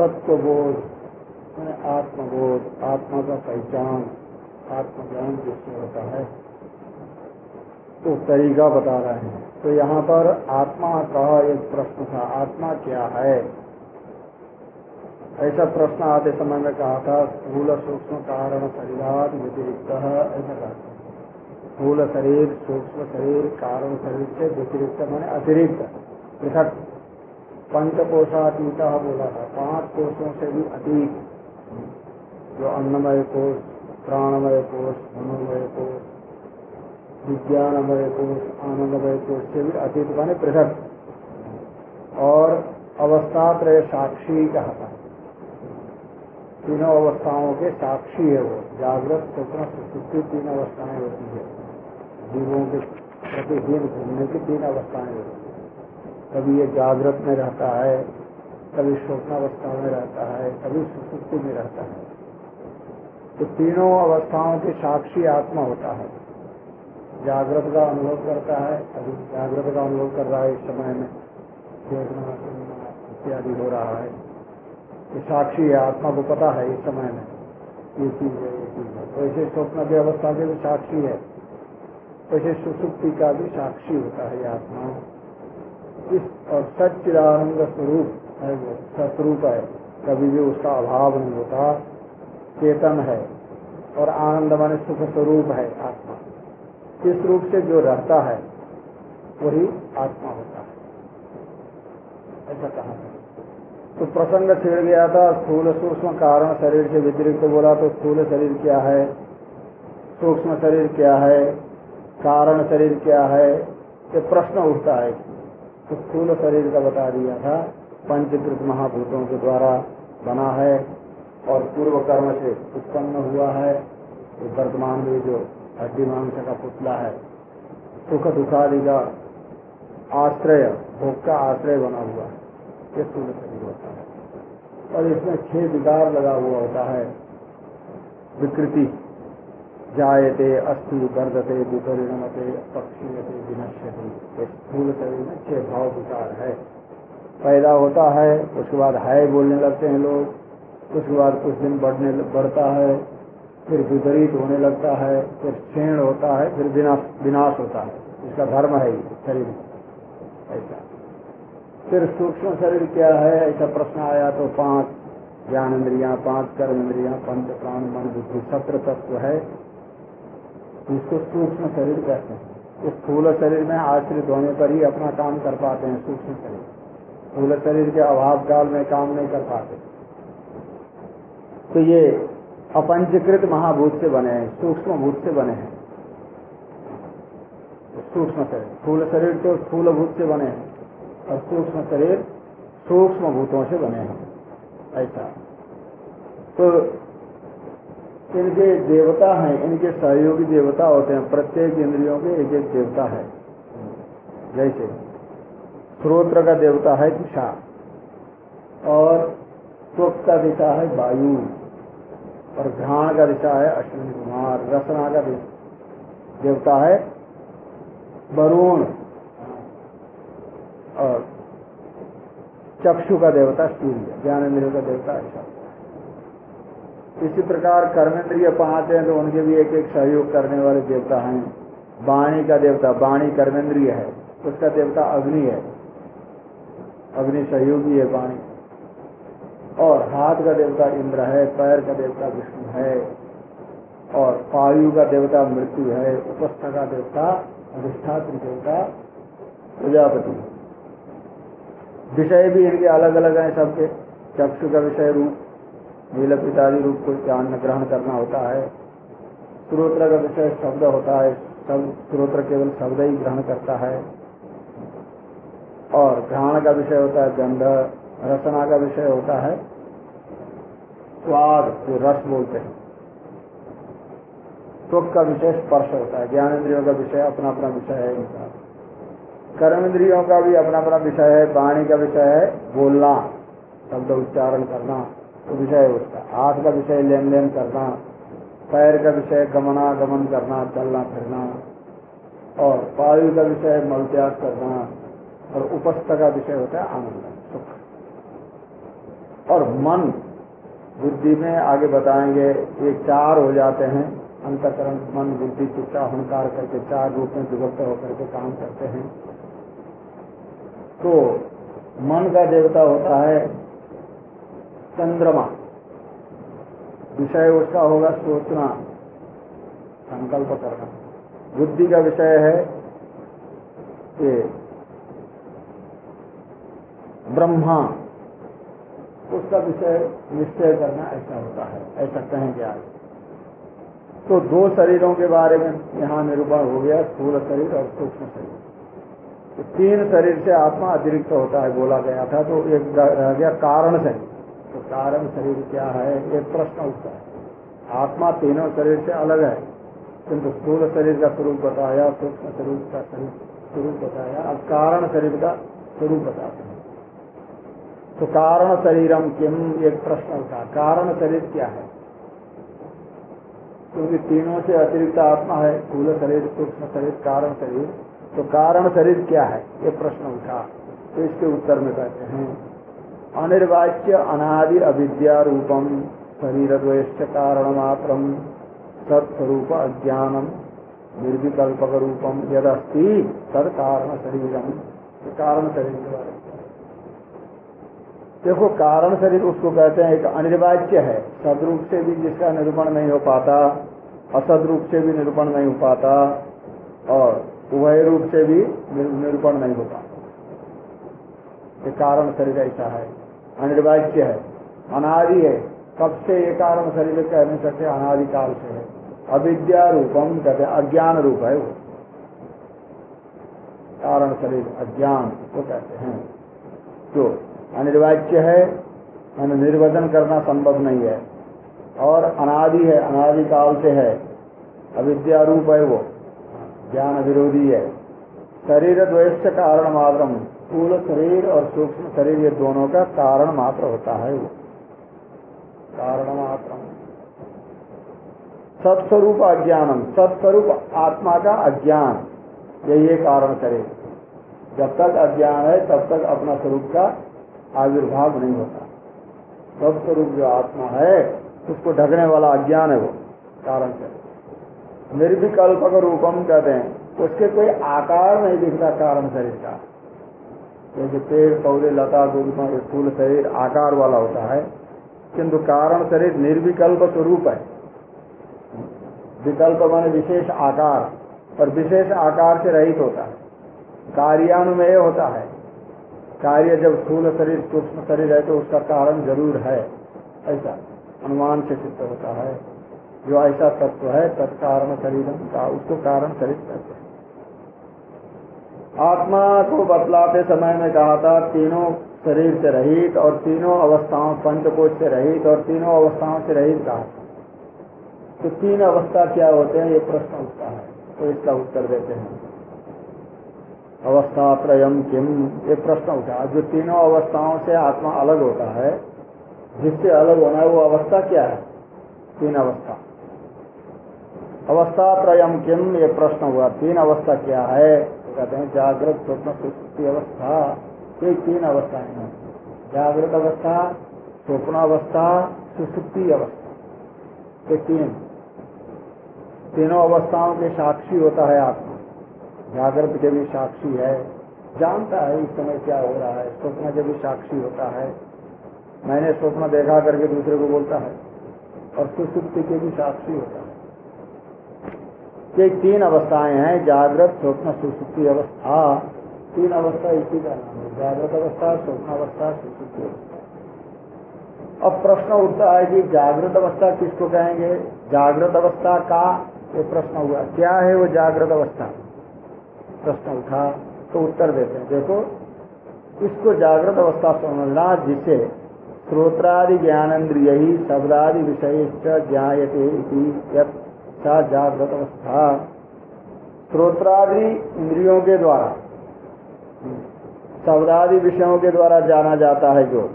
तत्वबोध मैंने आत्मबोध, आत्मा का पहचान, आत्मज्ञान जिससे होता है। तो तरीका बता रहे हैं। तो यहाँ पर आत्मा का एक प्रश्न था, आत्मा क्या है? ऐसा प्रश्न आते समय में कहा था, स्थूल सूक्ष्म कारण शरीराद व्यतिरिक्त ऐसा कहा स्थूल शरीर, सूक्ष्म शरीर, कारण शरीर से व्यतिरिक्त, मैंने अतिरिक्त, पृथक। पंचकोशातीत बोला था। पाँच कोषों से भी अतीत जो अन्नमय कोष प्राणमय कोष मनोमय कोष विज्ञानमय कोष आनंदमय कोष से भी अतीत माने पृथक। और अवस्था त्रय साक्षी कहा था। तीनों अवस्थाओं के साक्षी है वो। जागृत, स्वप्न सुसुप्ति तीन अवस्थाएँ होती है। जीवों के प्रतिदिन घूमने की तीन अवस्थाएँ होती है। कभी ये जागृत में रहता है, कभी स्वप्नावस्था में रहता है, कभी सुसुप्ति में रहता है। तो तीनों अवस्थाओं के साक्षी आत्मा होता है। जागृत का अनुभव करता है, अभी जागृत का अनुभव कर रहा है इस समय में। देखना, सुनना इत्यादि हो रहा है। ये साक्षी है, आत्मा को पता है इस समय में। ये चीज़ है, ये चीज़ है। वैसे स्वप्न की अवस्था के भी साक्षी है। वैसे सुसुप्ति का भी साक्षी होता है आत्मा। इस और सच्चिदानंद स्वरूप है वो सतरूप है। कभी भी उसका अभाव नहीं होता। चेतन है और आनंद माने सुख स्वरूप है आत्मा। इस रूप से जो रहता है, वही आत्मा होता है। ऐसा कहा तो प्रसंग छिड़ गया था, स्थूल सूक्ष्म कारण शरीर से व्यतिरिक्त बोला तो स्थूल शरीर क्या है? सूक्ष्म शरीर क्या है? कारण शरीर क्या है? ये प्रश्न उठता है। स्थूल शरीर का बता दिया था, पंचकृत महाभूतों के द्वारा बना है और पूर्व कर्म से उत्पन्न हुआ है। तो वर्तमान में जो हड्डी मांस का पुतला है, सुख दुखादि का आश्रय, भोग का आश्रय बना हुआ है। ये स्थूल शरीर होता है। और इसमें छह विकार लगा हुआ होता है। विकृति जायते अस्थि वर्धते, विपरिणमते, पक्षीयते, विनश्यते। स्थूल शरीर में छह भाव विकार है। पैदा होता है, उसके बाद हाय बोलने लगते हैं लोग। उसके बाद कुछ दिन बढ़ने बढ़ता है, फिर विपरीत होने लगता है, फिर क्षीण होता है, फिर विनाश विनाश होता है। इसका धर्म है शरीर। ऐसा। फिर सूक्ष्म शरीर क्या है? ऐसा प्रश्न आया तो पाँच ज्ञान इंद्रिया, पाँच कर्म इंद्रिया, पंच प्राण, मन, बुद्धि, सत्र तत्व है। इसको सूक्ष्म शरीर कहते हैं। स्थूल शरीर में आश्रित होने पर ही अपना काम कर पाते हैं, सूक्ष्म शरीर। स्थूल शरीर के अभाव काल में काम नहीं कर पाते। तो ये अपंचकृत महाभूत से बने हैं, सूक्ष्म भूत से बने हैं। सूक्ष्म शरीर, स्थूल शरीर तो स्थूल भूत से बने हैं और सूक्ष्म शरीर सूक्ष्म भूतों से बने हैं। ऐसा। तो इनके देवता हैं, इनके सहयोगी देवता होते हैं, प्रत्येक इंद्रियों के एक एक देवता है। जैसे स्रोत्र का देवता है दिशा और त्वक का दिशा है वायु और घ्राण का दिशा है अश्विनी कुमार, रसना का देवता है वरुण और चक्षु का देवता सूर्य ज्ञान इंद्रियों का देवता ऐसा। इसी प्रकार कर्मेंद्रिय पाँच हैं तो उनके भी एक एक सहयोग करने वाले देवता हैं। वाणी का देवता, वाणी कर्मेंद्रिय है, उसका देवता अग्नि है। अग्नि सहयोगी है वाणी। और हाथ का देवता इंद्र है, पैर का देवता विष्णु है, और वायु का देवता मृत्यु है, उपस्थ का देवता, अधिष्ठात्र देवता, प्रजापति। विषय भी इनके अलग अलग हैं सबके, चक्षु का विषय रूप नील पितादी रूप को जानना ग्रहण करना होता है। स्त्रोत्र का विषय शब्द होता है सब स्त्रोत्र केवल शब्द ही ग्रहण करता है। और घ्राण का विषय होता है, गंध, रसना का विषय होता है। स्वाद जो रस बोलते हैं। सुख का विषय स्पर्श होता है ज्ञान इंद्रियों का विषय अपना अपना विषय है इनका। कर्म इंद्रियों का भी अपना अपना विषय है, वाणी का विषय है, बोलना, शब्द उच्चारण करना। विषय है उसका। हाथ का विषय लेन देन करना, पैर का विषय गमना गमन करना, चलना फिरना, और वायु का विषय मल त्याग करना, और उपस्थ का विषय होता है आनंद, सुख। और मन, बुद्धि में आगे बताएँगे, ये चार हो जाते हैं, अंतकरण, मन, बुद्धि, चित्ता, हंकार करके चार रूप में विभक्त होकर के काम करते हैं। तो मन का देवता होता है चंद्रमा। विषय उसका होगा सोचना। संकल्प करना। बुद्धि का विषय है ये। ब्रह्मा। उसका विषय निश्चय करना ऐसा होता है। ऐसा कहेंगे आज। तो दो शरीरों के बारे में यहाँ निरूपण हो गया, स्थूल शरीर और सूक्ष्म शरीर। तो तीन शरीर से आत्मा अतिरिक्त होता है, बोला गया था तो एक रह गया कारण शरीर। तो कारण शरीर क्या है? एक प्रश्न उठता है। आत्मा तीनों शरीर से अलग है। किंतु स्थूल शरीर का स्वरूप बताया, सूक्ष्म शरीर का स्वरूप बताया, अब कारण शरीर का स्वरूप बताते हैं। तो कारण शरीरम किम? एक प्रश्न उठा। कारण शरीर क्या है? क्योंकि तीनों से अतिरिक्त आत्मा है, स्थूल शरीर, सूक्ष्म शरीर, कारण शरीर। तो कारण शरीर क्या है? ये प्रश्न उठा। तो इसके उत्तर में कहते हैं अनिर्वाच्य अनादि अविद्या रूपम शरीर द्वेश कारण मात्र सत्स्वरूप अज्ञानम निर्विकल्पक रूपम यदस्ति तद कारण शरीरम कारण शरीर के बारे देखो कारण शरीर उसको कहते हैं एक अनिर्वाच्य है। सदरूप से भी जिसका निरूपण नहीं हो पाता असद रूप से भी निरूपण नहीं हो पाता, और उभय रूप से भी निरूपण नहीं हो पाता। ये कारण शरीर ऐसा है। अनिर्वाच्य है, अनादि है। कब से ये कारण शरीर कह नहीं सकते अनादिकाल से है। अविद्या रूपम कहते अज्ञान रूप है वो। कारण शरीर, अज्ञान को कहते हैं। जो अनिर्वाच्य है मैंने निर्वचन करना संभव नहीं है। और अनादि है, अनादि काल से है। अविद्या रूप है वो, ज्ञान विरोधी है। शरीर द्वेष कारण मात्र स्थूल शरीर और सूक्ष्म शरीर, ये दोनों का कारण मात्र होता है वो। कारण मात्र। सत्स्वरूप अज्ञानम। सत्स्वरूप आत्मा का अज्ञान। यही है कारण शरीर। जब तक अज्ञान है, तब तक अपना स्वरूप का आविर्भाव नहीं होता। सब स्वरूप जो आत्मा है, उसको ढकने वाला अज्ञान है वो, कारण से निर्विकल्पक रूपम कहते हैं। उसके कोई आकार नहीं दिखता कारण शरीर का। जैसे पेड़ पौधे, लता गुरुमा फूल शरीर आकार वाला होता है, किंतु कारण शरीर निर्विकल्प स्वरूप है। विकल्प माने विशेष आकार और विशेष आकार से रहित होता है। कार्यानुमेय होता है। कार्य जब स्थूल शरीर, सूक्ष्म शरीर है तो उसका कारण ज़रूर है। ऐसा अनुमान से सिद्ध होता है। जो ऐसा तत्व है, तत्कारण शरीर का, उसको कारण शरीर कहते हैं। आत्मा को बतलाते समय में कहा था, तीनों शरीर से रहित और तीनों अवस्थाओं, पंचकोश से रहित और तीनों अवस्थाओं से रहित कहा तो तीन अवस्था क्या होते हैं? ये प्रश्न उठता है। तो इसका उत्तर देते हैं। अवस्था त्रयम किम ये प्रश्न उठा। जो तीनों अवस्थाओं से आत्मा अलग होता है, जिससे अलग होना है, वो अवस्था क्या है? तीन अवस्था। अवस्था त्रयम किम ये प्रश्न हुआ। तीन अवस्था क्या है? तो कहते हैं, जागृत स्वप्न सुसुप्ति अवस्था ये तीन अवस्थाएँ हैं। जागृत अवस्था, स्वप्न अवस्था, सुसुप्ति अवस्था, ये तीन। तीनों अवस्थाओं के साक्षी होता है आत्मा। जागृत के भी साक्षी है, जानता है इस समय क्या हो रहा है। स्वप्न के भी साक्षी होता है, मैंने स्वप्न देखा करके दूसरे को बोलता है, और सुसुप्ति के भी साक्षी होता है। ये तीन अवस्थाएँ हैं, जागृत, स्वप्न, सुसुप्ति अवस्था। तीन अवस्था इसी का नाम है, जागृत अवस्था, स्वप्न अवस्था, सुसुप्ति अवस्था। अब प्रश्न उठता है कि जागृत अवस्था किसको कहेंगे? जागृत अवस्था का ये प्रश्न हुआ। क्या है वो जागृत अवस्था? प्रश्न उठा तो उत्तर देते हैं। देखो, इसको जागृत अवस्था समझना जिसे श्रोत्रादि ज्ञानेन्द्रिय ही शब्दादि विषय ज्ञाते सा जागृत अवस्था। श्रोत्रादि इंद्रियों के द्वारा, शब्दादि विषयों के द्वारा जाना जाता है जो,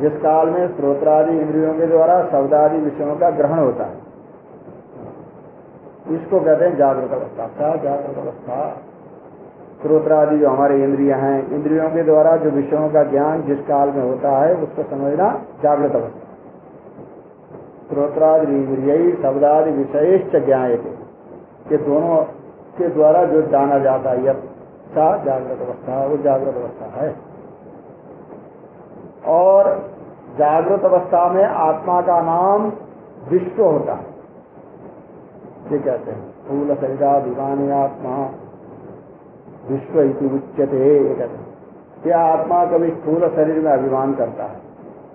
जिस काल में श्रोत्रादि इंद्रियों के द्वारा शब्दादि विषयों का ग्रहण होता है। इसको कहते हैं जागृत अवस्था। सा जागृत अवस्था? श्रोत्रादि जो हमारे इंद्रिया हैं, इंद्रियों के द्वारा जो विषयों का ज्ञान जिस काल में होता है, उसको समझना जागृत अवस्था। श्रोत्रादि इंद्रिय शब्दादि विषयश्च ज्ञाए ये दोनों के द्वारा जो जाना जाता है, यह जागृत अवस्था, वो जागृत अवस्था है। और जागृत अवस्था में आत्मा का नाम विश्व होता है। ये कहते हैं फूल शरीराभिमानी आत्मा, विश्व इति उच्चते ये कहते हैं। क्या आत्मा कभी स्थूल शरीर में अभिमान करता है।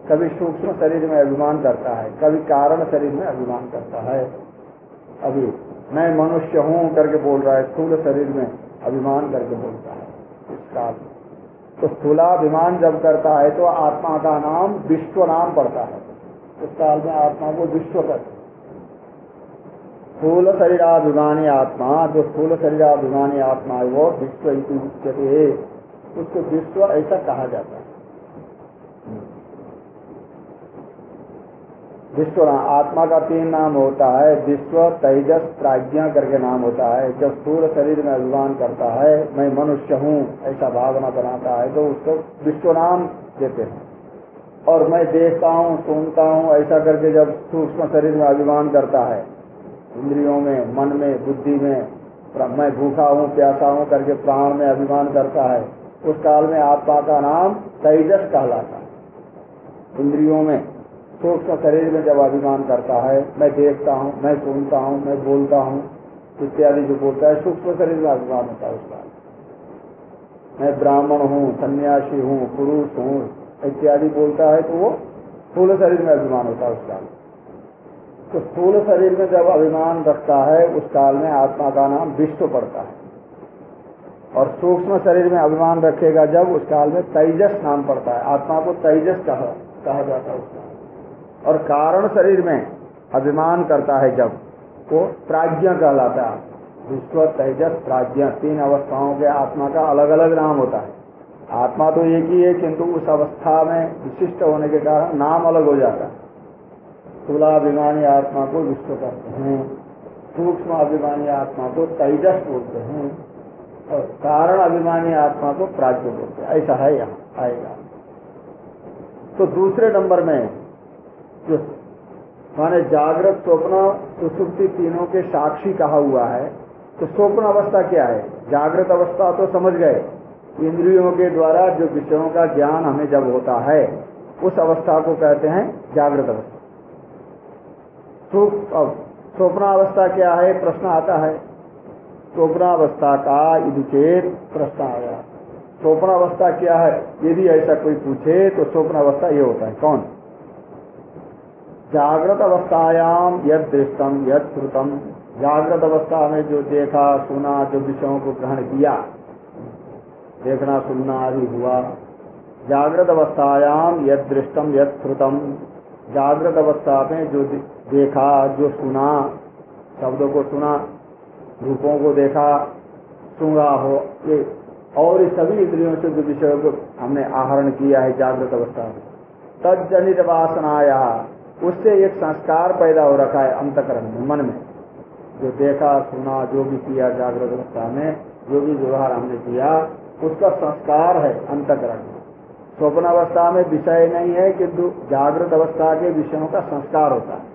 कभी सूक्ष्म शरीर में अभिमान करता है, कभी कारण शरीर में अभिमान करता है। अभी मैं मनुष्य हूँ करके बोल रहा है, स्थूल शरीर में अभिमान करके बोलता है। इस काल तो स्थूलाभिमान जब करता है तो आत्मा का नाम विश्व नाम पड़ता है। उस काल में आत्मा को विश्व करते स्थूल शरीराभिमानी आत्मा, जो स्थूल शरीराभिमानी आत्मा है, वो विश्व उसको विश्व ऐसा कहा जाता है। विश्व आत्मा का तीन नाम होता है, विश्व, तेजस, प्राज्ञा करके नाम होता है जब स्थूल शरीर में अभिमान करता है, मैं मनुष्य हूँ, ऐसा भावना बनाता है तो उसको विश्व नाम देते हैं। और मैं देखता हूँ, सुनता हूँ, ऐसा करके जब सूक्ष्म शरीर में अभिमान करता है, इंद्रियों में, मन में, बुद्धि में मैं भूखा हूँ, प्यासा हूँ करके प्राण में अभिमान करता है, उस काल में आत्मा का नाम तेजस कहलाता है। इंद्रियों में सूक्ष्म शरीर में जब अभिमान करता है मैं देखता हूँ मैं सुनता हूँ मैं बोलता हूँ इत्यादि जो बोलता है सूक्ष्म शरीर में अभिमान होता है उसका। मैं ब्राह्मण हूँ सन्यासी हूँ पुरुष हूँ इत्यादि बोलता है तो वो स्थूल शरीर में अभिमान होता है उस काल तो स्थूल शरीर में जब अभिमान रखता है उस काल में आत्मा का नाम विश्व पड़ता है। और सूक्ष्म शरीर में अभिमान रखेगा जब उस काल में तेजस नाम पड़ता है। आत्मा को तेजस कहा, कहा जाता है उसका। और कारण शरीर में अभिमान करता है जब वो प्राज्ञ कहलाता है। विश्व तेजस प्राज्ञ, तीन अवस्थाओं के आत्मा का अलग अलग नाम होता है। आत्मा तो एक ही है, किंतु उस अवस्था में विशिष्ट होने के कारण नाम अलग हो जाता है। स्थूलाभिमानी आत्मा को विश्व कहते हैं। सूक्ष्म अभिमानी आत्मा को तेजस बोलते हैं। और कारण अभिमानी आत्मा को प्राज्ञ बोलते हैं। ऐसा है यहाँ, आएगा। तो दूसरे नंबर में माने जागृत स्वप्न सुसुप्ति तीनों के साक्षी कहा हुआ है तो स्वप्न अवस्था क्या है? जागृत अवस्था तो समझ गए। इंद्रियों के द्वारा जो विषयों का ज्ञान हमें जब होता है, उस अवस्था को कहते हैं जागृत अवस्था। अब स्वप्नावस्था क्या है? प्रश्न आता है। स्वप्नावस्था का यदि चेत प्रश्न आया। स्वप्नावस्था क्या है? यदि ऐसा कोई पूछे तो स्वप्नावस्था ये होता है। कौन? जागृत अवस्थायाम यद दृष्टम यद श्रुतम जागृत अवस्था में जो देखा, सुना, जो विषयों को ग्रहण किया, देखना, सुनना आदि हुआ जागृत अवस्थायाम यद दृष्टम यद श्रुतम जागृत अवस्था में जो देखा, जो सुना, शब्दों को सुना, रूपों को देखा सुंगा हो, ये और इस सभी इंद्रियों से जो विषयों को हमने आहरण किया है जागृत अवस्था में तजनित वासनाया उससे एक संस्कार पैदा हो रखा है अंतकरण में, मन में। जो देखा, सुना, जो भी किया, जागृत अवस्था में, जो भी व्यवहार हमने किया, उसका संस्कार है अंतकरण। में स्वप्न अवस्था में विषय नहीं है किंतु जागृत अवस्था के विषयों का संस्कार होता है।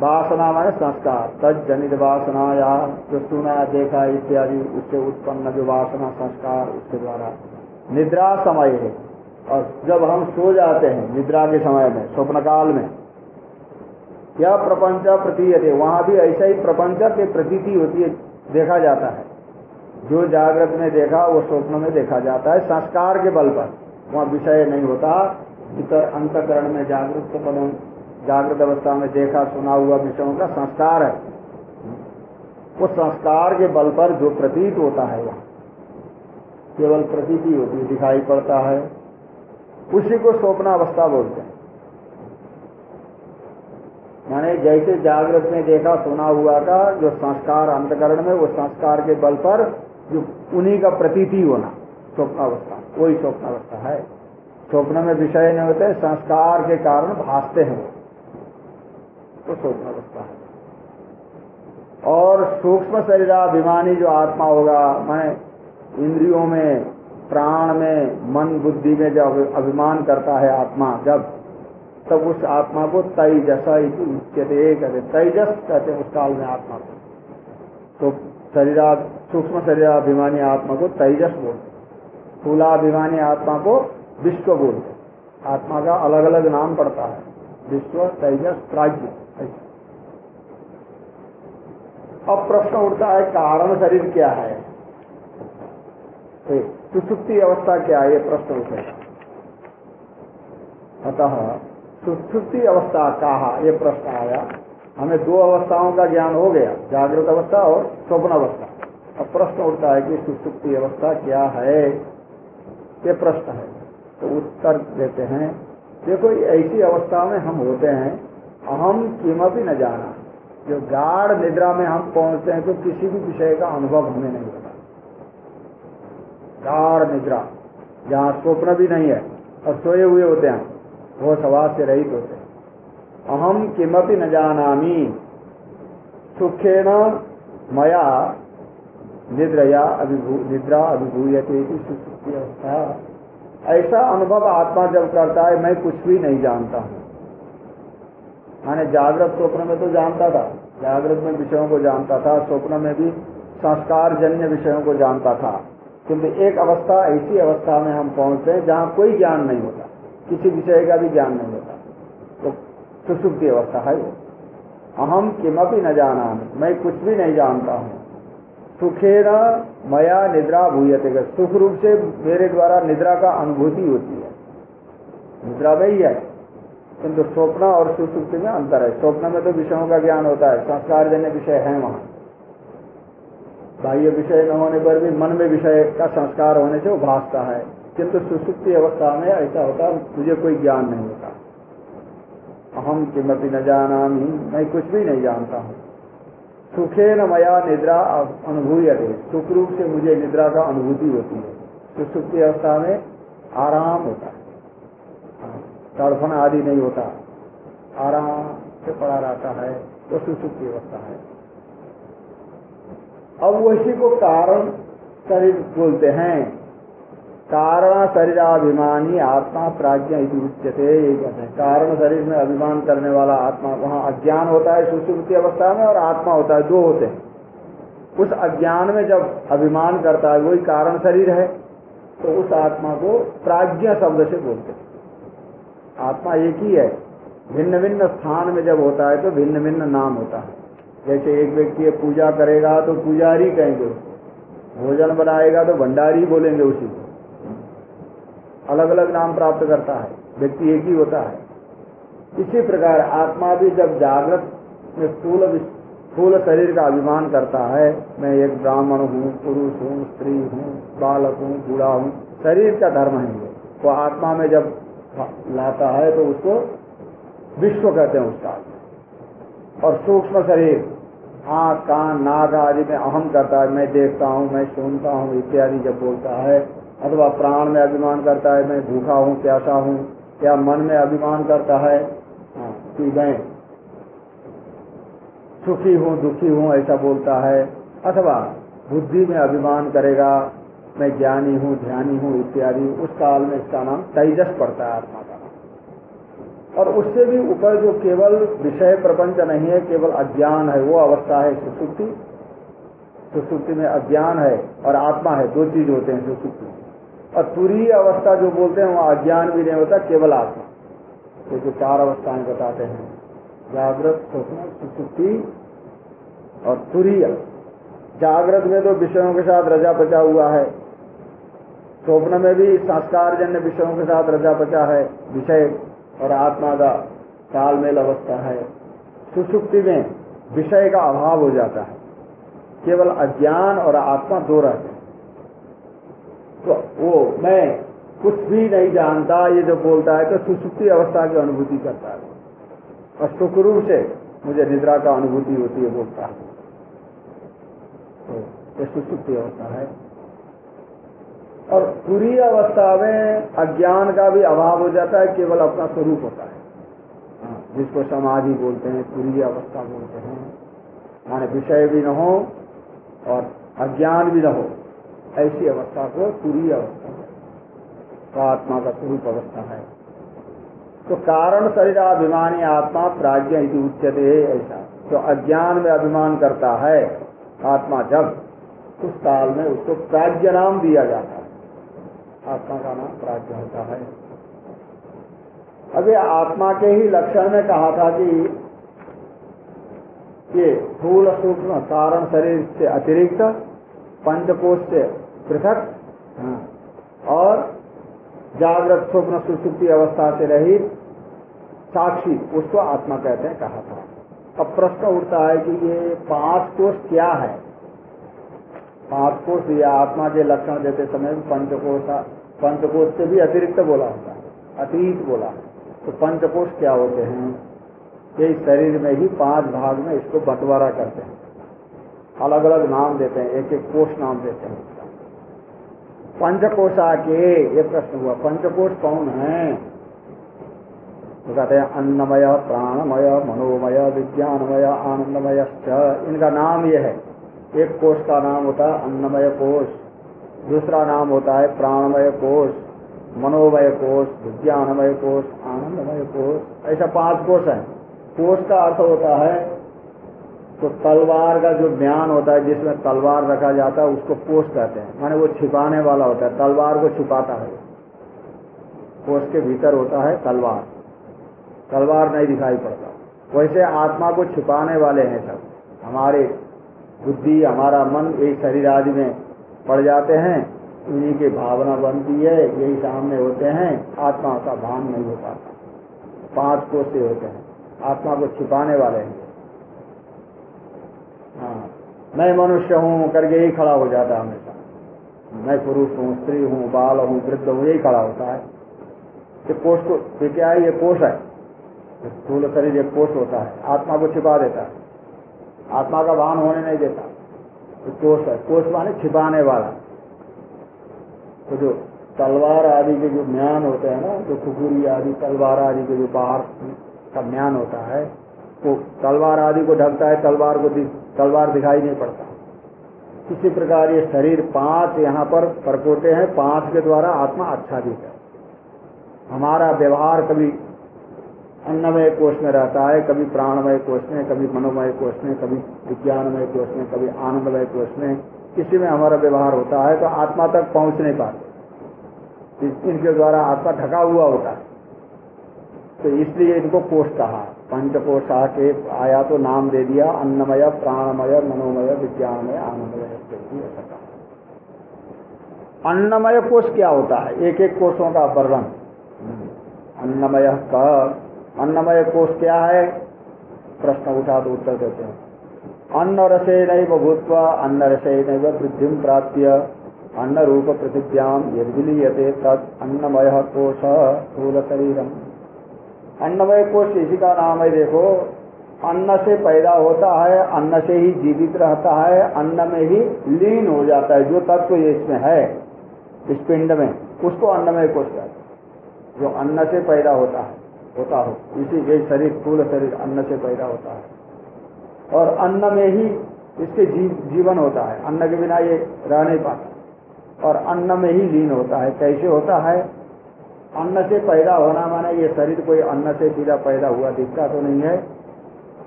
वासना माने संस्कार तज जनित वासना या जो सुना, देखा इत्यादि, उससे उत्पन्न जो वासना, संस्कार, उसके द्वारा। निद्रा समय है। और जब हम सो जाते हैं, निद्रा के समय में स्वप्न काल में यह प्रपंच प्रतीयत? है वहाँ भी ऐसा ही प्रपंच की प्रतीति होती है, देखा जाता है। जो जागृत में देखा, वो स्वप्न में देखा जाता है, संस्कार के बल पर। वहाँ विषय नहीं होता इतर अंतकरण में जागृत स्वप्न जागृत अवस्था में देखा, सुना हुआ विषयों का संस्कार है। वो संस्कार के बल पर जो प्रतीत होता है वहाँ, केवल प्रतीति होती दिखाई पड़ता है। उसी को स्वप्नावस्था बोलते हैं। माने जैसे जागृत में देखा, सुना हुआ का जो संस्कार अंतकरण में, वो संस्कार के बल पर जो उन्हीं का प्रतीति होना, स्वप्नावस्था। वही स्वप्नावस्था है। स्वप्न में विषय नहीं होते, संस्कार के कारण भासते हैं वो। तो स्वप्नावस्था है। और सूक्ष्म शरीराभिमानी जो आत्मा होगा मैं इंद्रियों में प्राण में मन बुद्धि में जब अभिमान करता है आत्मा जब, तब उस आत्मा को तेजस उच्चते कहते, तेजस कहते हैं उस काल में आत्मा को। तो शरीरा सूक्ष्म शरीराभिमानी आत्मा को तेजस बोलते फूलाभिमानी आत्मा को विश्व बोलते आत्मा का अलग अलग नाम पड़ता है। विश्व, तेजस, प्राज्ञ अब प्रश्न उठता है, कारण शरीर क्या है? सुसुप्ति अवस्था क्या है ये प्रश्न उठेगा अतः, सुसुप्ति अवस्था कहा, ये प्रश्न आया। हमें दो अवस्थाओं का ज्ञान हो गया, जागृत अवस्था और स्वप्न अवस्था। अब प्रश्न उठता है कि सुसुप्ति अवस्था क्या है? ये प्रश्न है। तो उत्तर देते हैं, देखो ऐसी अवस्था में हम होते हैं, अहम कीमत न जाना। जो गाढ़ निद्रा में हम पहुँचते हैं तो किसी भी विषय का अनुभव हमें नहीं होता। गाढ़ निद्रा, जहाँ स्वप्न भी नहीं है और सोए हुए होते हैं, वो सवाल से रहित होते हैं। अहम किमपि न जानामी सुखेण मया निद्रया अभिभू, निद्रा अभिभूयते सुसुप्ति अवस्था। ऐसा अनुभव आत्मा जब करता है, मैं कुछ भी नहीं जानता हूँ। मैंने जागृत स्वप्न में तो जानता था, जागृत में विषयों को जानता था, स्वप्न में भी संस्कार जन्य विषयों को जानता था। किंतु एक अवस्था, ऐसी अवस्था में हम पहुँचते हैं जहाँ कोई ज्ञान नहीं होता। किसी विषय का भी ज्ञान नहीं होता। तो सुसुप्ति अवस्था है वो अहम किमपि न जाना मैं कुछ भी नहीं जानता हूँ। सुखेण मया निद्रा भूयते। सुख रूप से मेरे द्वारा निद्रा का अनुभूति होती है। निद्रा में ही है। किंतु स्वप्न और सुसुप्ति में अंतर है। स्वप्न में तो विषयों का ज्ञान होता है। संस्कार जन्य विषय है वहाँ। बाह्य विषय न होने पर भी मन में विषय का संस्कार होने से वो भासता है। किंतु सुसुप्ति अवस्था में ऐसा होता मुझे कोई ज्ञान नहीं होता। अहम किमपि न जाना ही मैं कुछ भी नहीं जानता हूँ। सुखे न मया निद्रा अनुभूय सुख रूप से मुझे निद्रा का अनुभूति होती है। सुसुप्ति अवस्था में आराम होता है। तड़फन आदि नहीं होता। आराम से पड़ा रहता है तो सुसुप्ति अवस्था है। अब वैसी को कारण शरीर बोलते हैं। कारण शरीराभिमानी आत्मा प्राज्ञ उच्चते कहते हैं। कारण शरीर में अभिमान करने वाला आत्मा, वहाँ अज्ञान होता है सुश्रुति अवस्था में और आत्मा होता है, दो होते हैं। उस अज्ञान में जब अभिमान करता है, वही कारण शरीर है तो उस आत्मा को प्राज्ञ शब्द से बोलते हैं। आत्मा एक ही है भिन्न भिन्न स्थान में जब होता है तो भिन्न भिन्न नाम होता है। जैसे एक व्यक्ति पूजा करेगा तो पुजारी कहेंगे भोजन बनाएगा तो भंडारी बोलेंगे उसी को। अलग अलग नाम प्राप्त करता है, व्यक्ति एक ही होता है। इसी प्रकार आत्मा भी जब जागृत में स्थूल स्थूल शरीर का अभिमान करता है, मैं एक ब्राह्मण हूँ, पुरुष हूँ, स्त्री हूँ, बालक हूँ, बूढ़ा हूँ, शरीर का धर्म है वो तो आत्मा में जब लाता है तो उसको विश्व कहते हैं उसका और सूक्ष्म शरीर आँख कान नाक आदि में अहम करता है। मैं देखता हूँ मैं सुनता हूँ इत्यादि जब बोलता है अथवा प्राण में अभिमान करता है मैं भूखा हूँ प्यासा हूँ या मन में अभिमान करता है हाँ, कि मैं सुखी हूँ दुखी हूँ ऐसा बोलता है। अथवा बुद्धि में अभिमान करेगा मैं ज्ञानी हूँ ध्यानी हूँ इत्यादि उस काल में इसका नाम तेजस पड़ता है आत्मा का। और उससे भी ऊपर जो केवल विषय प्रपंच नहीं है, केवल अज्ञान है, वो अवस्था है सुसुप्ति। सुसुप्ति में अज्ञान है और आत्मा है, दो चीज़ होते हैं सुसुप्ति। और तुरीय अवस्था जो बोलते हैं, वहाँ अज्ञान भी नहीं होता, केवल आत्मा। तो जो चार अवस्थाएँ बताते हैं। जागृत, स्वप्न, सुसुप्ति और तुरीय। जागृत में तो विषयों के साथ रजा पचा हुआ है। स्वप्न में भी संस्कार जन्य विषयों के साथ रजा पचा है, विषय और आत्मा का तालमेल अवस्था है। सुसुप्ति में विषय का अभाव हो जाता है। केवल अज्ञान और आत्मा दो रहते हैं। तो वो मैं कुछ भी नहीं जानता, ये जो बोलता है तो सुसुप्ति अवस्था की अनुभूति करता है। और सुखरूप से मुझे निद्रा का अनुभूति होती है, बोलता है। तो ये सुसुप्ति अवस्था है। और पूरी अवस्था में अज्ञान का भी अभाव हो जाता है, केवल अपना स्वरूप होता है। जिसको समाधि बोलते हैं, पूरी अवस्था बोलते हैं। माने विषय भी न हो और अज्ञान भी न हो, ऐसी अवस्था को पूरी अवस्था तो आत्मा का स्वरूप अवस्था है। तो कारण शरीर अभिमानी आत्मा प्राज्ञ यदि उच्चते ऐसा। तो अज्ञान में अभिमान करता है, आत्मा जब, उस काल में उसको प्राज्ञ नाम दिया जाता है। आत्मा का नाम प्राज्ञ होता है। अभी आत्मा के ही लक्षण में कहा था कि ये फूल सूक्ष्म कारण शरीर से अतिरिक्त पंचकोश से पृथक हाँ, और जागृत स्वप्न सुसुप्ति अवस्था से रहित साक्षी उसको आत्मा कहते हैं कहा था। अब प्रश्न उठता है कि ये पाँच कोष क्या है? पाँच कोष या आत्मा के लक्षण देते समय पंचकोश पंचकोश से भी अतिरिक्त बोला होता है। अतीत बोला। तो पंचकोश क्या होते हैं? ये शरीर में ही पाँच भाग में इसको बंटवारा करते हैं। अलग अलग नाम देते हैं एक एक कोष नाम देते हैं। पंचकोशा के ये प्रश्न हुआ, पंचकोश कौन है? तो कहते हैं, अन्नमय, प्राणमय, मनोमय, विज्ञानमय आनंदमय इनका नाम ये है। एक कोष का नाम होता है अन्नमय कोष, दूसरा नाम होता है प्राणमय कोष, मनोमय कोष, विज्ञानमय कोष, आनंदमय कोष, ऐसा पाँच कोष है। कोष का अर्थ होता है तो तलवार का जो ज्ञान होता है, जिसमें तलवार रखा जाता है, उसको कोष कहते हैं। माने वो छिपाने वाला होता है, तलवार को छिपाता है। कोष के भीतर होता है तलवार। तलवार नहीं दिखाई पड़ता। वैसे आत्मा को छिपाने वाले हैं सब, हमारे बुद्धि, हमारा मन एक शरीर आदि में पड़ जाते हैं उन्हीं की भावना बनती है, यही सामने होते हैं, आत्मा का भान नहीं हो पाता। पाँच कोष से होते हैं, आत्मा को छिपाने वाले हैं। हाँ मैं मनुष्य हूँ, करके यही खड़ा हो जाता है हमेशा। मैं पुरुष हूँ, स्त्री हूँ, बाल हूँ, वृद्ध हूँ, यही खड़ा होता है। ये कोष को क्या है? ये कोष है। स्थूल शरीर एक कोष होता है। आत्मा को छिपा देता है। आत्मा का भान होने नहीं देता। तो कोष है। कोष माने छिपाने वाला। तो जो तलवार आदि के जो ज्ञान होते हैं ना, जो खुकुरी आदि, तलवार आदि के जो बाहर का म्यान होता है, वो तो तलवार आदि को ढकता है, तलवार को तलवार दिखाई नहीं पड़ता। इसी प्रकार ये शरीर पाँच यहाँ पर परकोटे हैं, पाँच के द्वारा आत्मा अच्छा आच्छादित है। हमारा व्यवहार कभी अन्नमय कोष में रहता है, कभी प्राणमय कोष में, कभी मनोमय कोष में, कभी विज्ञानमय कोष में, कभी आनंदमय कोष में। किसी में हमारा व्यवहार होता है तो आत्मा तक पहुँच नहीं पाते इनके द्वारा आत्मा ढका हुआ होता है। तो इसलिए इनको कोष कहा। पंचकोश के आया तो नाम दे दिया, अन्नमय, प्राणमय, मनोमय, विज्ञानमय, आनंदमय कहा। अन्नमय कोष क्या होता है? एक एक कोषों का वर्णन। अन्नमय का अन्नमय कोष क्या है? प्रश्न उठा तो उत्तर देते हैं। अन्न रसे नैव भूतवा अन्न रसे नैव वृद्धि प्राप्य अन्न रूप पृथिव्याम यदि तत् अन्नमय कोष स्थूल शरीरम अन्नमय कोष इसी का नाम है, देखो। अन्न से पैदा होता है, अन्न से ही जीवित रहता है, अन्न में ही लीन हो जाता है, जो तत्व तो इसमें है, इस पिंड में, उसको अन्नमय कोष कहते जो अन्न से पैदा होता है। होता हो। इसी ये शरीर स्थूल शरीर अन्न से पैदा होता है। और अन्न में ही इसके जी, जीवन होता है। अन्न के बिना ये रह नहीं पाता। और अन्न में ही लीन होता है। कैसे होता है? अन्न से पैदा होना माने ये शरीर कोई अन्न से सीधा पैदा हुआ दिखता तो नहीं है।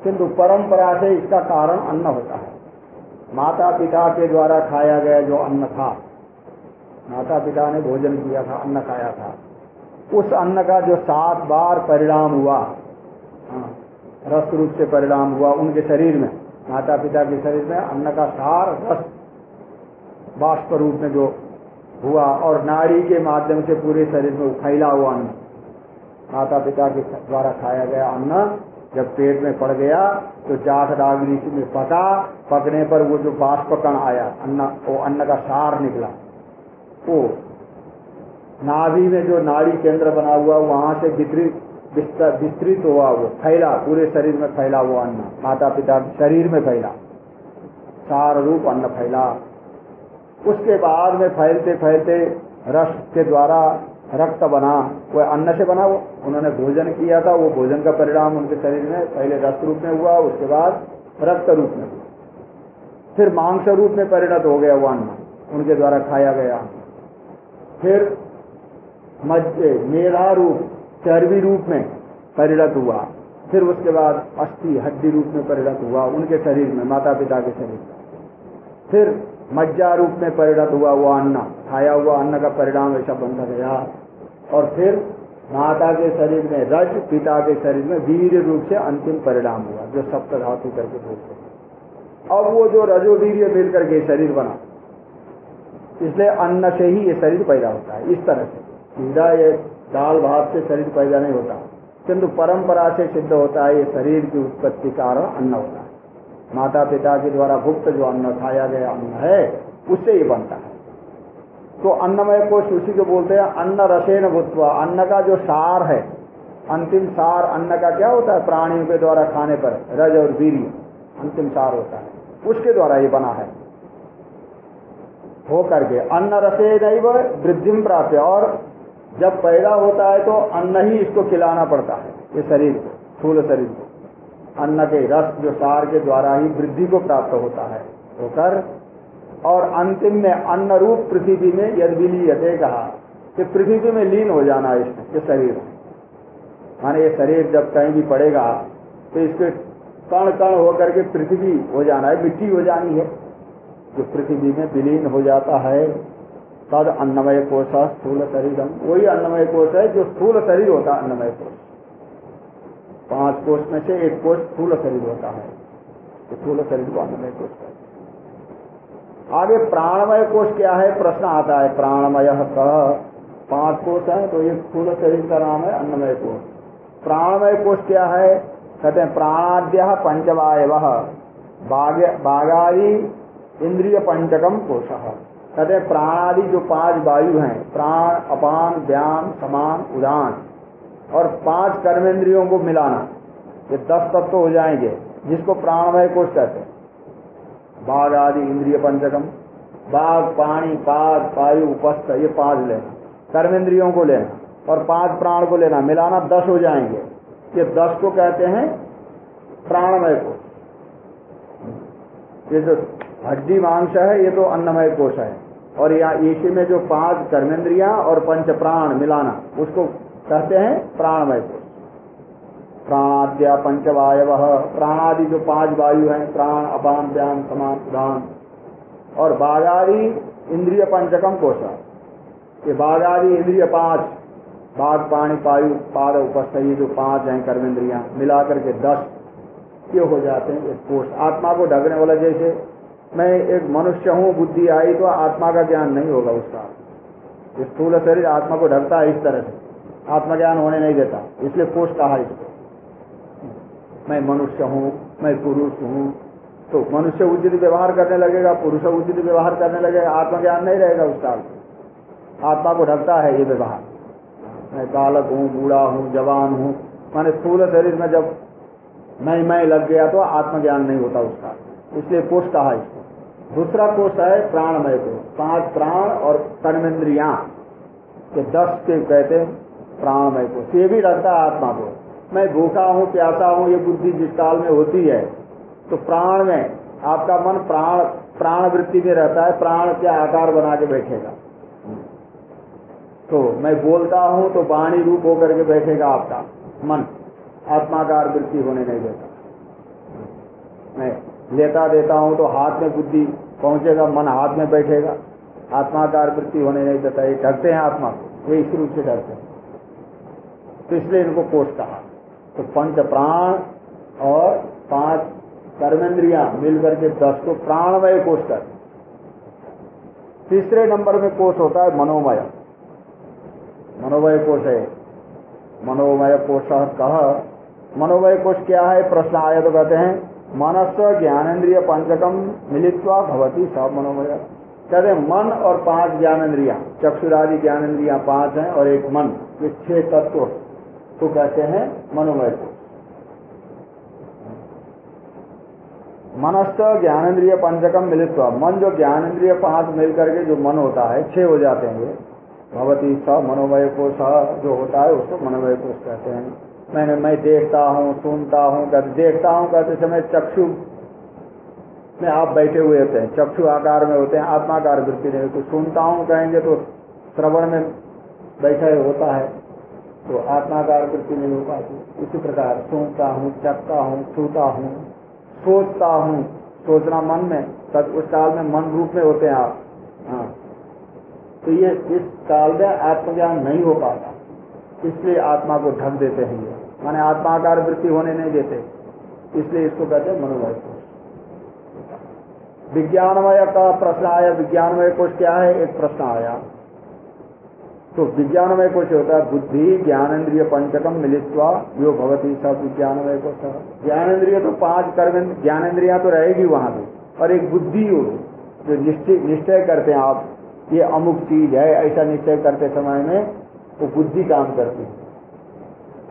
किंतु परंपरा से इसका कारण अन्न होता है। माता पिता के द्वारा खाया गया जो अन्न था माता पिता ने भोजन किया था अन्न खाया था। उस अन्न का जो सात बार परिणाम हुआ हाँ, रस रूप से परिणाम हुआ उनके शरीर में माता पिता के शरीर में अन्न का सार रस बाष्प रूप में जो हुआ और नाड़ी के माध्यम से पूरे शरीर में फैला हुआ अन्न। माता पिता के द्वारा खाया गया अन्न जब पेट में पड़ गया तो जाठ रागनी में पका पकने पर वो जो बाष्पकण आया अन्न वो अन्न का सार निकला। वो नाभि में जो नाड़ी केंद्र बना हुआ, वहाँ से विस्तृत विस्तृत हुआ वो, फैला, पूरे शरीर में फैला हुआ अन्न माता पिता शरीर में फैला, सार रूप अन्न फैला। उसके बाद में फैलते फैलते रस के द्वारा रक्त बना वह अन्न से बना वो, उन्होंने भोजन किया था, वो भोजन का परिणाम उनके शरीर में, पहले रस रूप में हुआ, उसके बाद रक्त रूप में हुआ। फिर मांस रूप में परिणत हो गया वो अन्न, उनके द्वारा खाया गया। फिर मज्जे मेरा रूप चर्बी रूप में परिणत हुआ। फिर उसके बाद अस्थि, हड्डी रूप में परिणत हुआ, उनके शरीर में माता पिता के शरीर में। फिर मज्जा रूप में परिणत हुआ वो अन्न, खाया हुआ अन्न का परिणाम ऐसा बंध गया। और फिर माता के शरीर में रज, पिता के शरीर में वीर रूप से अंतिम परिणाम हुआ, जो सप्त धातु करके बोलते अब वो जो रजो वीर मिल करके शरीर बना, इसलिए अन्न से ही ये शरीर पैदा होता है, इस तरह से। सीधा ये दाल भात से शरीर पैदा नहीं होता। किंतु परंपरा से सिद्ध होता है, ये शरीर की उत्पत्ति कारण अन्न होता है। माता पिता के द्वारा भुक्त जो अन्न खाया गया अन्न है, उससे ही बनता है। तो अन्नमय कोष उसी को बोलते हैं, अन्न रसेन भूतवा। अन्न का जो सार है, अंतिम सार अन्न का क्या होता है? प्राणियों के द्वारा खाने पर रज और वीरी अंतिम सार होता है। उसके द्वारा ये बना है। हो करके अन्न रसे नहीं वृद्धि प्राप्त और जब पैदा होता है तो अन्न ही इसको खिलाना पड़ता है, ये शरीर को, स्थूल शरीर को। अन्न के रस जो सार के द्वारा ही वृद्धि को प्राप्त होता है होकर और अंतिम में अन्न रूप पृथ्वी में यदि यदे कहा, कि पृथ्वी में लीन हो जाना है इसमें ये शरीर माने ये शरीर जब कहीं भी पड़ेगा तो इसके कण कण होकर के पृथ्वी हो जाना है, मिट्टी हो जानी है। जो पृथ्वी में विलीन हो जाता है तद अन्नमय कोश स्थूल शरीरम। वही अन्नमय कोश है जो स्थूल शरीर होता है, अन्नमय कोश। पाँच कोष में से एक कोष स्थूल शरीर होता है। स्थूल शरीर को अन्नमय कोष कहते आगे प्राणमय कोष क्या है? प्रश्न आता है, प्राणमय कह पाँच कोष है तो ये स्थूल शरीर का नाम है अन्नमय कोष प्राणमय कोष क्या है? कहते हैं, प्राणाद्य पंचवाय बागारी इंद्रिय पंचकम कोश। कहते प्राणादि जो पाँच वायु हैं, प्राण, अपान व्यान समान, उदान। और पाँच कर्मेंद्रियों को मिलाना। ये दस तत्व हो जाएँगे, जिसको प्राणमय कोष कहते हैं। बाघ आदि, इंद्रिय पंचकम। बाघ पानी पाद, वायु उपस्थ ये पाँच लेना। कर्मेंद्रियों को लेना और पाँच प्राण को लेना। मिलाना दस हो जाएँगे। ये दस को कहते हैं, प्राणमय कोष। ये जो हड्डी मांस है, ये तो अन्नमय कोष है। और या इसी में जो पाँच कर्मेंद्रिया और पंच प्राण मिलाना, उसको कहते हैं प्राणमय कोष प्राणाद्या पंचवाय प्राणादि जो पाँच वायु हैं, प्राण, अपान, व्यान, समान, उदान। और बाघादि इंद्रिय पंचकम कोश। ये बाघादि इंद्रिय पाँच, बाघ पाणी पायु पाद, उपस्थ, ये जो पाँच हैं कर्मेंद्रिया, मिलाकर के दस, ये हो जाते हैं एक कोष आत्मा को ढकने वाला जैसे मैं एक मनुष्य हूँ, बुद्धि आई तो आत्मा का ज्ञान नहीं होगा उसका। स्थूल शरीर आत्मा को ढकता है इस तरह से। आत्मज्ञान होने नहीं देता, इसलिए कोष कहा इसको। मैं मनुष्य हूँ, मैं पुरुष हूँ तो मनुष्य उचित व्यवहार करने लगेगा, पुरुष उचित व्यवहार करने लगेगा, आत्मज्ञान नहीं रहेगा उस काल आत्मा को ढकता है ये व्यवहार। मैं बालक हूँ, बूढ़ा हूँ, जवान हूँ, मैंने स्थूल शरीर में जब मैं मैं लग गया तो आत्मज्ञान नहीं होता उसका इसलिए कोष कहा इसको। दूसरा कोष है प्राणमय को पाँच प्राण और कर्मेंद्रिया के दस के कहते हैं प्राणमय को ये भी रहता है आत्मा को। मैं भूखा हूँ, प्यासा हूँ, ये बुद्धि जिस काल में होती है तो प्राण में आपका मन प्राण प्राण वृत्ति में रहता है, प्राण क्या आकार बना के बैठेगा। तो मैं बोलता हूँ तो वाणी रूप होकर के बैठेगा आपका मन। आत्माकार वृत्ति होने नहीं देता। लेता देता हूँ तो हाथ में बुद्धि पहुंचेगा, मन हाथ में बैठेगा। आत्माकार वृत्ति होने नहीं देता, ये ढकते हैं आत्मा को। ये इस रूप से ढकते हैं। तो इसलिए इनको कोष कहा। तो पंच प्राण और पाँच कर्मेंद्रिया मिलकर के दस को प्राणमय कोष कर। तीसरे नंबर में कोष होता है मनोमय। मनोमय कोष है। मनोमय कोष कह मनोमय कोष क्या है? प्रश्न आया तो कहते हैं मनस्व ज्ञानेन्द्रिय पंचकम मिलित्वा भवती सब मनोमय। कहते मन और पाँच ज्ञानेन्द्रिया, चक्षुरादि ज्ञानेन्द्रिया पाँच हैं और एक मन, ये छह तत्व तो कहते हैं मनोमय को। मनस्थ ज्ञानेन्द्रिय पंचकम मिलित मन जो ज्ञानेन्द्रिय पाँच मिल करके जो मन होता है, छह हो जाते हैं ये भगवती स मनोमय कोश जो होता है उसको मनोमय कोश कहते हैं। मैंने, मैं देखता हूँ, सुनता हूँ कहते देखता हूँ कहते समय चक्षु में आप बैठे हुए होते हैं, चक्षु आकार में होते हैं, आत्माकार वृत्ति नहीं तो सुनता हूँ, कहेंगे तो श्रवण में बैठा होता है तो आत्माकार वृत्ति नहीं हो पाती इसी प्रकार सुनता हूँ, चखता हूँ, छूता हूँ, सोचता हूँ। सोचना मन में तब उस काल में मन रूप में होते हैं आप। हाँ। तो ये, इस काल में आत्मज्ञान नहीं हो पाता, इसलिए आत्मा को ढक देते हैं ये। माने आत्माकार वृत्ति होने नहीं देते। इसलिए इसको कहते हैं मनोमय कोष। विज्ञानमय का प्रश्न आया, विज्ञानमय कोष क्या है? एक प्रश्न आया। तो विज्ञानमय कोष होता है बुद्धि, ज्ञानेन्द्रिय पंचकम मिलित्वा जो भवती सब विज्ञानमय कोष। ज्ञानेन्द्रिय तो पाँच कर्म, ज्ञानेन्द्रिया तो रहेगी वहाँ भी। और एक बुद्धि हो, जो निश्चय करते हैं आप, ये अमुक चीज़ है, ऐसा निश्चय करते समय में वो बुद्धि काम करती है।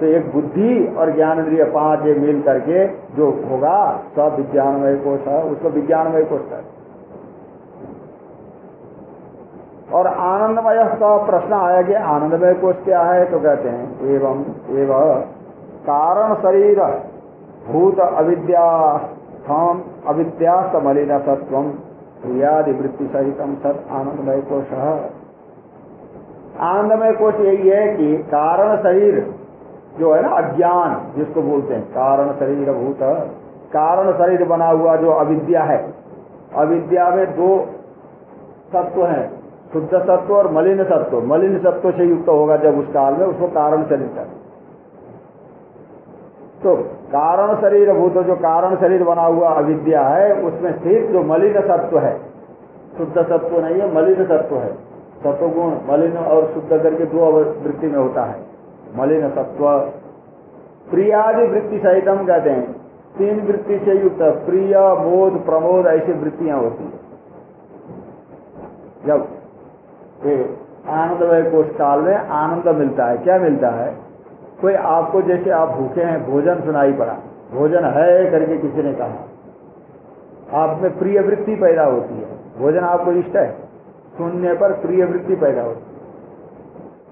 तो एक बुद्धि और ज्ञान इंद्रिय पाँच ये मिल करके जो होगा, सब विज्ञानमय कोष है, उसको विज्ञानमय कोष है। और आनंदमय का प्रश्न आया कि आनंदमय कोष क्या है तो कहते हैं, एवं एवं, कारण शरीर, भूत अविद्या अविद्यास्त मलिन सत्व, क्रियादि वृत्ति सहित सत आनंदमय कोश आनंदमय कोष यही है कि कारण शरीर जो है ना, अज्ञान, जिसको बोलते हैं, कारण शरीर भूत कारण शरीर बना हुआ जो अविद्या है। अविद्या में दो तत्व हैं, शुद्ध सत्व और मलिन सत्व मलिन सत्व से युक्त होगा जब उस काल में, उसको कारण शरीर कर तो कारण शरीर भूत जो कारण शरीर बना हुआ अविद्या है, उसमें स्थित जो मलिन सत्व है, शुद्ध सत्व नहीं है, मलिन सत्व है। सत्वगुण मलिन और शुद्ध करके दो वृत्ति में होता है। मलिन सत्व प्रियादि वृत्ति सहित हम कहते हैं। तीन वृत्ति से युक्त प्रिय, बोध प्रमोद ऐसी वृत्तियाँ होती है। जब आनंदमय कोष काल में आनंद मिलता है, क्या मिलता है? कोई आपको जैसे आप भूखे हैं, भोजन सुनाई पड़ा। भोजन है करके किसी ने कहा। आप में प्रिय वृत्ति पैदा होती है। भोजन आपको इष्ट है। सुनने पर प्रिय वृत्ति पैदा होती है।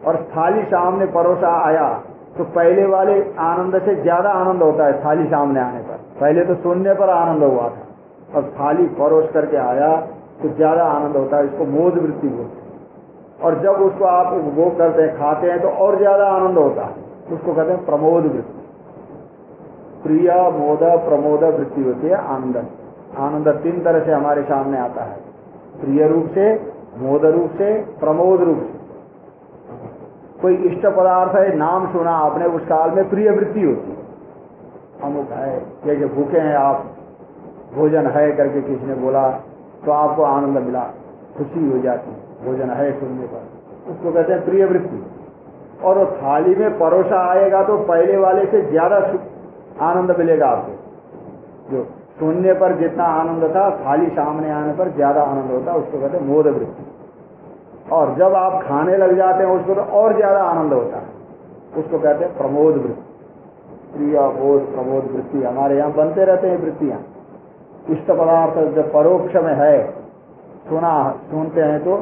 और थाली सामने परोसा आया तो पहले वाले आनंद से ज़्यादा आनंद होता है थाली सामने आने पर। पहले तो सुनने पर आनंद हुआ था, और थाली परोस करके आया तो ज़्यादा आनंद होता है, इसको मोद वृत्ति बोलते हैं। और जब उसको आप उपभोग करते हैं, खाते हैं तो और ज़्यादा आनंद होता है। उसको कहते हैं प्रमोद वृत्ति प्रिय, मोद प्रमोद वृत्ति होती है आनंद आनंद तीन तरह से हमारे सामने आता है। प्रिय रूप से, मोद रूप से, प्रमोद रूप से। कोई इष्ट पदार्थ है, नाम सुना, आपने उस काल में प्रिय वृत्ति होती। है अमुक है जैसे भूखे हैं आप, भोजन है करके किसी ने बोला तो आपको आनंद मिला, खुशी हो जाती, भोजन है सुनने पर। उसको कहते हैं प्रिय वृत्ति और वो थाली में परोसा आएगा तो पहले वाले से ज़्यादा आनंद मिलेगा आपको। जो सुनने पर जितना आनंद था, थाली सामने आने पर ज़्यादा आनंद होता, उसको कहते हैं मोद वृत्ति और जब आप खाने लग जाते हैं, उसको तो और ज़्यादा आनंद होता है। उसको कहते हैं प्रमोद वृत्ति। प्रिय बोध, प्रमोद वृत्ति। हमारे यहाँ बनते रहते हैं वृत्तियाँ। इष्ट पदार्थ जब परोक्ष में है, सुना, सुनते हैं तो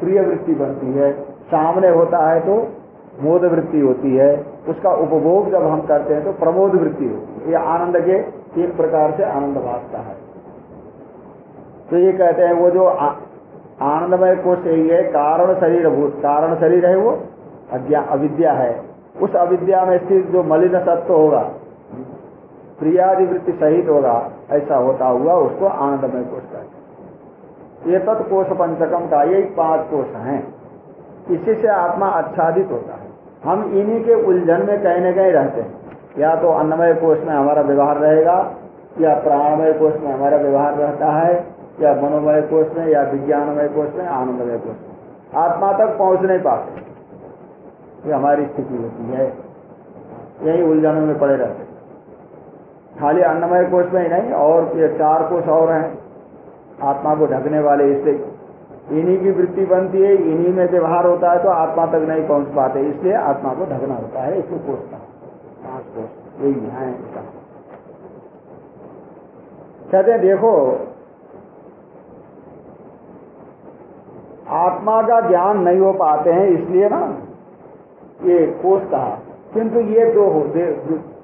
प्रिय वृत्ति बनती है। सामने होता है तो मोद वृत्ति होती है। उसका उपभोग जब हम करते हैं तो प्रमोद वृत्ति होती है। ये आनंद के तीन प्रकार से आनंद भागता है। तो ये कहते हैं वो जो आनंदमय कोष यही है कारण शरीर भूत। कारण शरीर है वो? अज्ञा, अविद्या है। उस अविद्या में स्थित जो मलिन सत्व होगा प्रियादि वृत्ति सहित होगा, ऐसा होता हुआ उसको आनंदमय कोष हैं। ये तत्कोष पंचकम का यही पाँच कोष हैं। इसी से आत्मा आच्छादित होता है। हम इन्हीं के उलझन में कहीं न कहीं रहते हैं। या तो अन्नमय कोष में हमारा व्यवहार रहेगा, या प्राणमय कोष में हमारा व्यवहार रहता है या मनोमय कोष में या विज्ञानमय कोष में, आनंदमय कोष में। आत्मा तक पहुँच नहीं पाते। ये हमारी स्थिति होती है। यही उलझनों में पड़े रहते खाली अन्नमय कोष में ही नहीं, और ये चार कोष और हैं। आत्मा को ढकने वाले इससे इन्हीं की वृत्ति बनती है, इन्हीं में व्यवहार होता है तो आत्मा तक नहीं पहुँच पाते। इसलिए आत्मा को ढकना होता है, इसको कोषता पाँच कोष, यही है कहते देखो आत्मा का ज्ञान नहीं हो पाते हैं इसलिए ना ये कोष कहा। किंतु ये दो हो दे,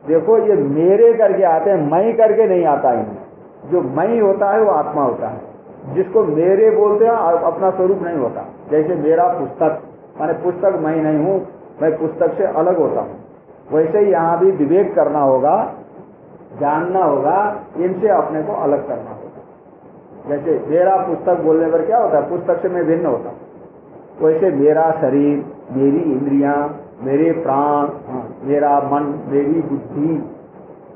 देखो ये मेरे करके आते हैं मैं करके नहीं आता इनमें। जो मैं होता है वो आत्मा होता है। जिसको मेरे बोलते हैं अपना स्वरूप नहीं होता। जैसे मेरा पुस्तक माने पुस्तक मैं नहीं हूँ मैं पुस्तक से अलग होता हूँ। वैसे यहाँ भी विवेक करना होगा जानना होगा इनसे अपने को अलग करना जैसे मेरा पुस्तक बोलने पर क्या होता है? पुस्तक से मैं भिन्न होता हूँ। वैसे मेरा शरीर मेरी इंद्रियाँ मेरे प्राण हाँ, मेरा मन मेरी बुद्धि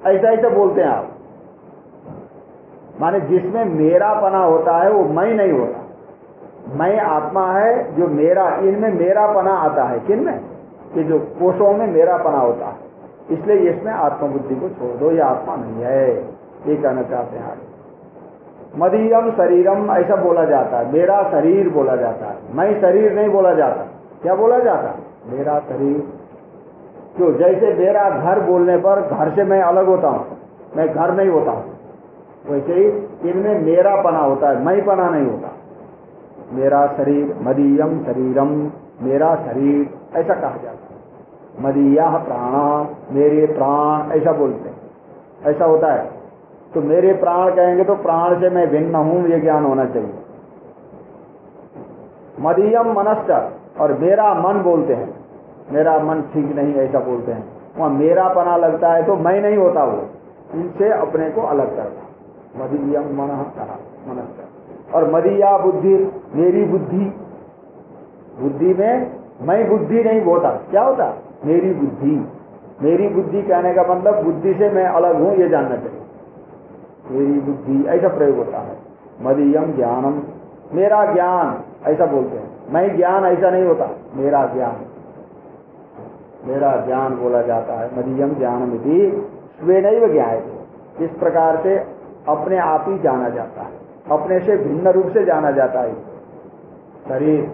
ऐसा ऐसा बोलते हैं आप। माने जिसमें मेरा पना होता है वो मैं नहीं होता। मैं आत्मा है जो मेरा इनमें मेरा पना आता है। किन में? कि जो कोषों में मेरा पना होता है। इसलिए इसमें आत्मबुद्धि को छोड़ दो ये आत्मा नहीं है। ये कहना चाहते हैं आगे मदीयम शरीरम, ऐसा बोला जाता है। मेरा शरीर बोला जाता है। मैं शरीर नहीं बोला जाता। क्या बोला जाता? मेरा शरीर। क्यों? जैसे मेरा घर बोलने पर घर से मैं अलग होता हूँ, मैं घर नहीं होता हूँ। वैसे ही इनमें मेरा पना होता है, मैं पना नहीं होता। मेरा शरीर मदीयम शरीरम, मेरा शरीर, ऐसा कहा जाता है। मदीया प्राण, मेरे प्राण, ऐसा बोलते हैं। ऐसा होता है। तो मेरे प्राण कहेंगे तो प्राण से मैं भिन्न हूँ, ये ज्ञान होना चाहिए। मदीयम मनस्क, और मेरा मन बोलते हैं। मेरा मन ठीक नहीं, ऐसा बोलते हैं। वहाँ मेरा पना लगता है तो मैं नहीं होता वो। इनसे अपने को अलग करना मदीयम मन कहा, मनस्क। और मदीया बुद्धि, मेरी बुद्धि। बुद्धि में मैं बुद्धि नहीं बोलता क्या होता? मेरी बुद्धि। मेरी बुद्धि कहने का मतलब बुद्धि से मैं अलग हूँ, ये जानना चाहिए। मेरी बुद्धि, ऐसा प्रयोग होता है। मदीयम ज्ञानम। मेरा ज्ञान, ऐसा बोलते हैं। मैं ज्ञान, ऐसा नहीं होता। मेरा ज्ञान। मेरा ज्ञान बोला जाता है। मदीयम ज्ञान विधि स्वे नहीं ज्ञान इस प्रकार से अपने आप ही जाना जाता है। अपने से भिन्न रूप से जाना जाता है। शरीर,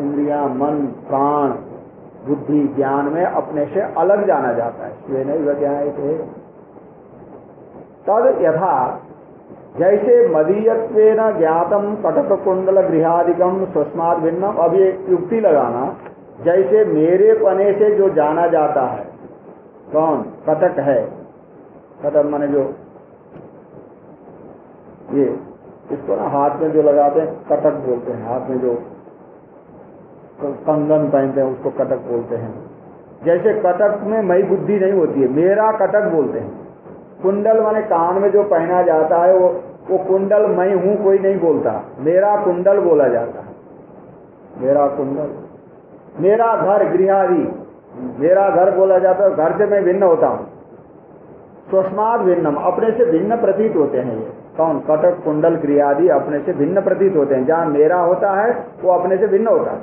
इंद्रिया, मन, प्राण, बुद्धि, ज्ञान में अपने से अलग जाना जाता है। स्वे नहीं ज्ञान थे तद यथा। जैसे मदीयत्व ज्ञातम कटक कुंडल गृहादिकम सुषमाद भिन्नम अब ये युक्ति लगाना, जैसे मेरे पने से जो जाना जाता है, कौन? कटक है। कटक माने जो, ये, इसको ना हाथ में जो लगाते हैं, कटक बोलते हैं, हाथ में जो कंगन पहनते हैं, उसको कटक बोलते हैं। जैसे कटक में मई बुद्धि नहीं होती है, मेरा कटक बोलते हैं। कुंडल माने कान में जो पहना जाता है, वो वो कुंडल मैं हूँ, कोई नहीं बोलता। मेरा कुंडल बोला जाता है। मेरा कुंडल। मेरा घर गृहादि मेरा घर बोला जाता है घर से मैं भिन्न होता हूँ। स्वस्माद भिन्नम। अपने से भिन्न प्रतीत होते हैं ये। कौन? कटक कुंडल क्रियादि अपने से भिन्न प्रतीत होते हैं। जहाँ मेरा होता है, वो अपने से भिन्न होता है।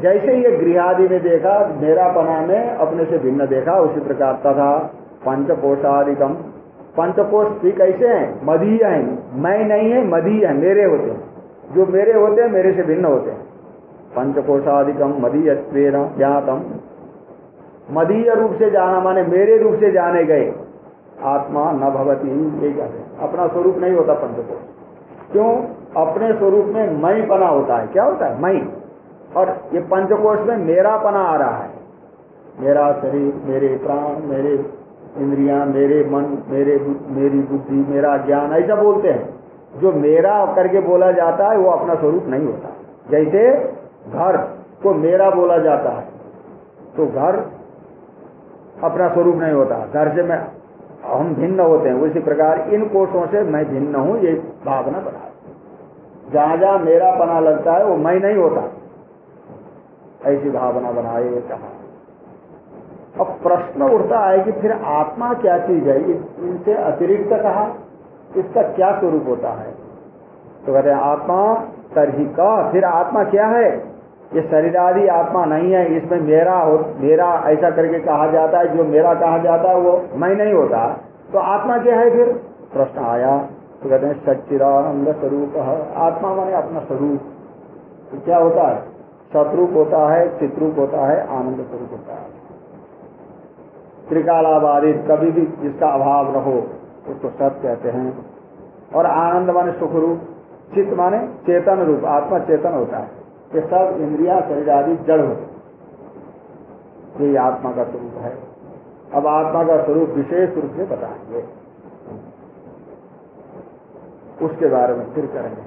जैसे ये गृहादि में देखा मेरा पना में अपने से भिन्न देखा, उसी प्रकार तथा पंचकोशादिकम पंचकोश भी कैसे हैं? मदीय हैं। मैं नहीं है मदीय है, मेरे होते हैं। जो मेरे होते हैं, मेरे से भिन्न होते हैं। पंचकोशादिकम मदीय ज्ञातम। मदीय रूप से जाना माने मेरे रूप से जाने गए। आत्मा न भवती ये कहते हैं। अपना स्वरूप नहीं होता पंचकोश क्यों? अपने स्वरूप में मई पना होता है। क्या होता है? मई। और ये पंचकोश में मेरा पना आ रहा है। मेरा शरीर, मेरे प्राण, मेरे इंद्रियाँ, मेरे मन, मेरे मेरी बुद्धि, मेरा ज्ञान, ऐसा बोलते हैं। जो मेरा करके बोला जाता है, वो अपना स्वरूप नहीं होता। जैसे घर को मेरा बोला जाता है। तो घर अपना स्वरूप नहीं होता। घर से मैं, हम भिन्न होते हैं। उसी प्रकार इन कोषों से मैं भिन्न हूँ, ये भावना बना। जहाँ जहाँ मेरा पना लगता है, वो मैं नहीं होता। ऐसी भावना बनाए, कहा। अब प्रश्न उठता है कि फिर आत्मा क्या चीज़ है? इनसे अतिरिक्त कहा, इसका क्या स्वरूप होता है? तो कहते हैं, आत्मा तरही का, फिर आत्मा क्या है? ये शरीरादि आत्मा नहीं है, इसमें मेरा हो, मेरा ऐसा करके कहा जाता है, जो मेरा कहा जाता है, वो मैं नहीं होता। तो आत्मा क्या है फिर? प्रश्न आया। तो कहते हैं, सच्चिदानंद स्वरूप, आत्मा माने अपना स्वरूप। तो क्या होता है? शत्रुप होता है, चित्रूप होता है, आनंद स्वरूप होता है। त्रिकालाबाधित कभी भी जिसका अभाव न हो, उसको सत कहते हैं। और आनंद माने सुख रूप, चित्त माने चेतन रूप, आत्मा चेतन होता है। ये सब इंद्रिया, शरीर आदि जड़ होते यही आत्मा का स्वरूप है। अब आत्मा का स्वरूप विशेष रूप से बताएँगे। उसके बारे में फिर करेंगे।